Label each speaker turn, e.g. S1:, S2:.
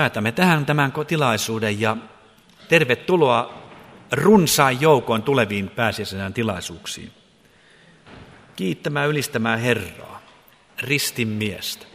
S1: päätämme tähän tämän tilaisuuden ja tervetuloa runsaan joukon tuleviin pääsiäisenään tilaisuuksiin. Kiittämään ylistämään Herraa, ristin miestä.